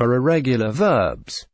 are irregular verbs.